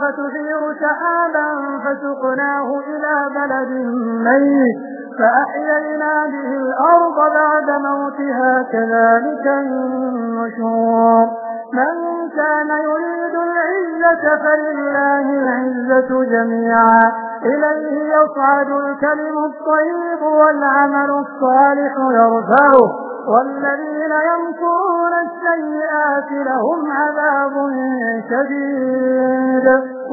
فتثير سحابا فسقناه إلى بلد ميت فأحيينا به الأرض بعد موتها كذلك النشور. من كان يريد العزة فلله العزة جميعا إليه يصعد الكلم الطيب والعمل الصالح يرفعه والذين يمكرون السيئات لهم عذاب شديد.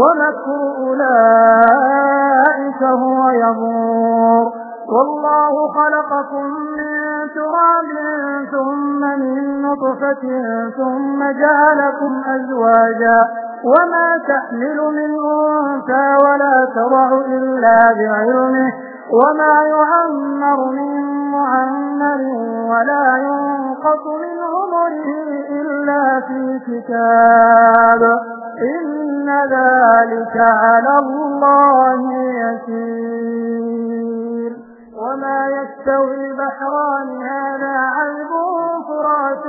ومكر أولئك هو يبور والله خلقكم من تراب ثم من نطفة ثم جعلكم أزواجا وما تحمل من أنثى ولا تضع إلا بعلمه وما يعمر من معمر ولا ينقص من عمره إلا في كتاب ذلك على الله يسير وما يستوي البحران هذا عذب فرات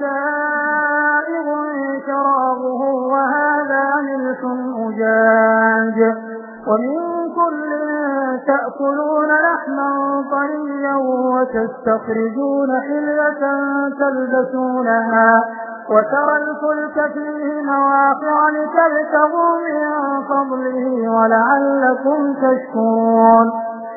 سائغ شرابه وهذا ملح أجاج ومن كل تأكلون لحما طريا وتستخرجون حلية تلبسونها وترى الفلك فيه مواقع لتبتغوا من فضله ولعلكم تشكرون.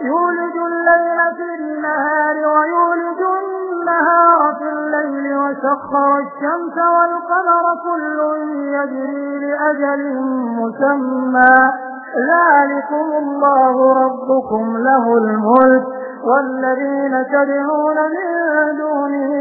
يولج الليل في النهار ويولج النهار في الليل وسخر الشمس والقمر كل يجري لأجل مسمى. ذلكم الله ربكم له الملك. والذين تدعون من دونه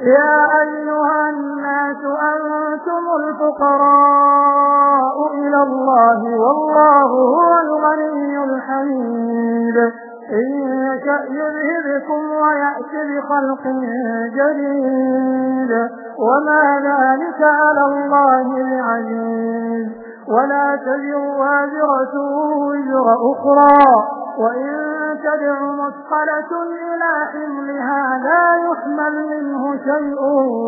يا أيها الناس أنتم الفقراء إلى الله والله هو الغني الحميد. إن يشأ يذهبكم ويأتي بخلق جديد. وما ذلك على الله بعزيز. ولا تزر وازرة وزر أخرى. وإن تدع مثقلة إلى حملها لا يحمل شيء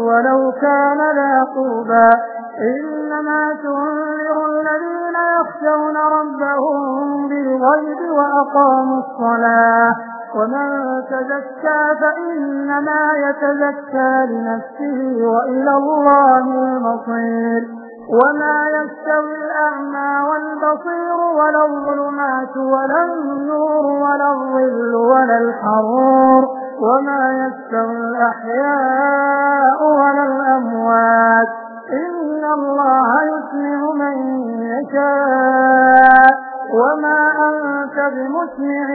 ولو كان ذا قربى. إنما تنذر الذين يخشون ربهم بالغيب وأقاموا الصلاة. ومن تزكى فإنما يتزكى لنفسه وإلى الله المصير. وما يستوي الأعمى والبصير ولا الظلمات ولا النور ولا الظل ولا الحرور. وما يستوي الأحياء ولا الأموات إن الله يسمع من يشاء وما أنت بمسمع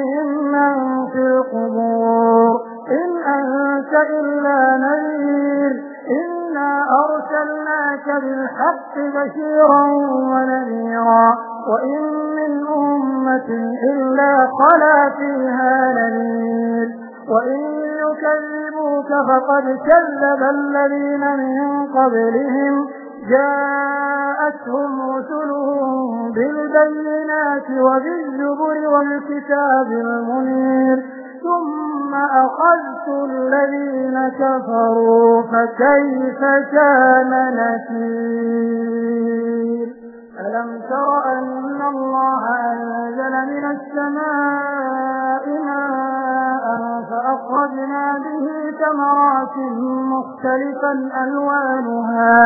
من في القبور إن أنت إلا نذير إنا أرسلناك بالحق بشيرا ونذيرا وإن من أمة إلا خلا فيها نذير وإن يكذبوك فقد كذب الذين من قبلهم. جاءتهم رسلهم بالبينات وبالزبر والكتاب المنير. ثم أخذت الذين كفروا فكيف كان نكير؟ ألم تر أن الله أنزل من السماء ماء فأخرجنا به ثمرات مختلفا ألوانها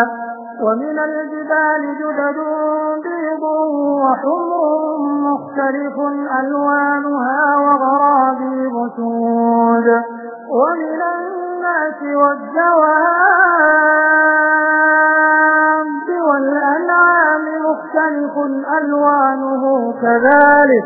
ومن الجبال جدد بيض وحمر مختلف ألوانها وغرابي بسود ومن الناس والدواب والأنعام مختلف ألوانه كذلك.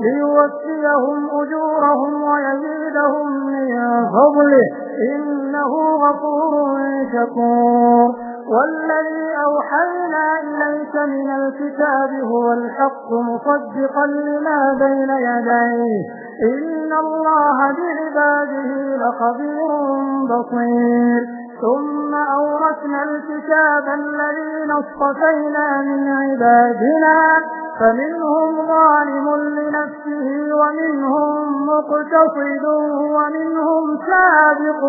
ليوفيهم أجورهم ويزيدهم من فضله. إنه غفور شكور. والذي أوحينا إليك من الكتاب هو الحق مصدقا لما بين يديه. إن الله بعباده لخبير بصير. ثم أورثنا الكتاب الذين اصطفينا من عبادنا فمنهم ظالم لنفسه ومنهم مقتصد ومنهم سابق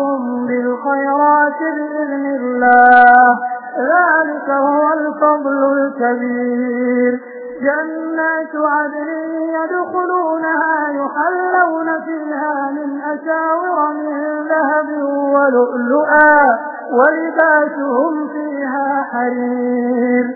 بالخيرات بإذن الله. ذلك هو الفضل الكبير. جنات عدن يدخلونها يحلون فيها من أساور من ذهب ولؤلؤا ولباسهم فيها حرير.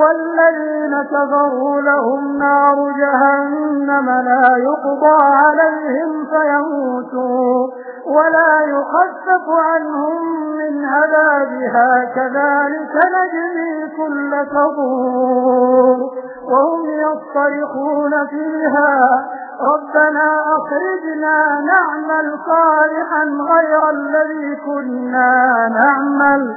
والذين كفروا لهم نار جهنم لا يقضى عليهم فيموتوا ولا يخفف عنهم من عذابها كذلك نجزي كل كفور وهم يصطرخون فيها ربنا أخرجنا نعمل صالحا غير الذي كنا نعمل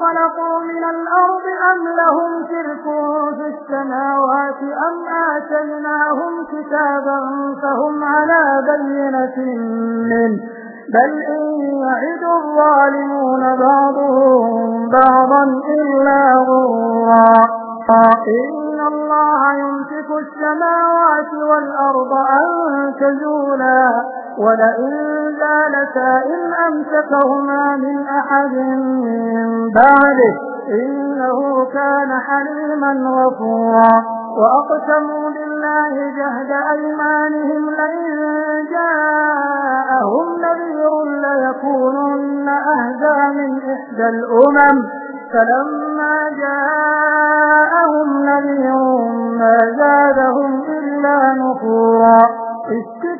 خلقوا من الأرض أم لهم شرك في السماوات أم آتيناهم كتابا فهم على بينة منه. بل إن يعد الظالمون بعضهم بعضا إلا غرا إن الله يمسك السماوات والأرض أن تزولا ولئن زالتا إن أمسكهما من أحد من بعده إنه كان حليما غفورا وأقسموا بالله جهد أيمانهم لئن جاءهم نذير ليكونن أهدى من إحدى الأمم. فلما جاءهم نذير ما زادهم إلا نفورا.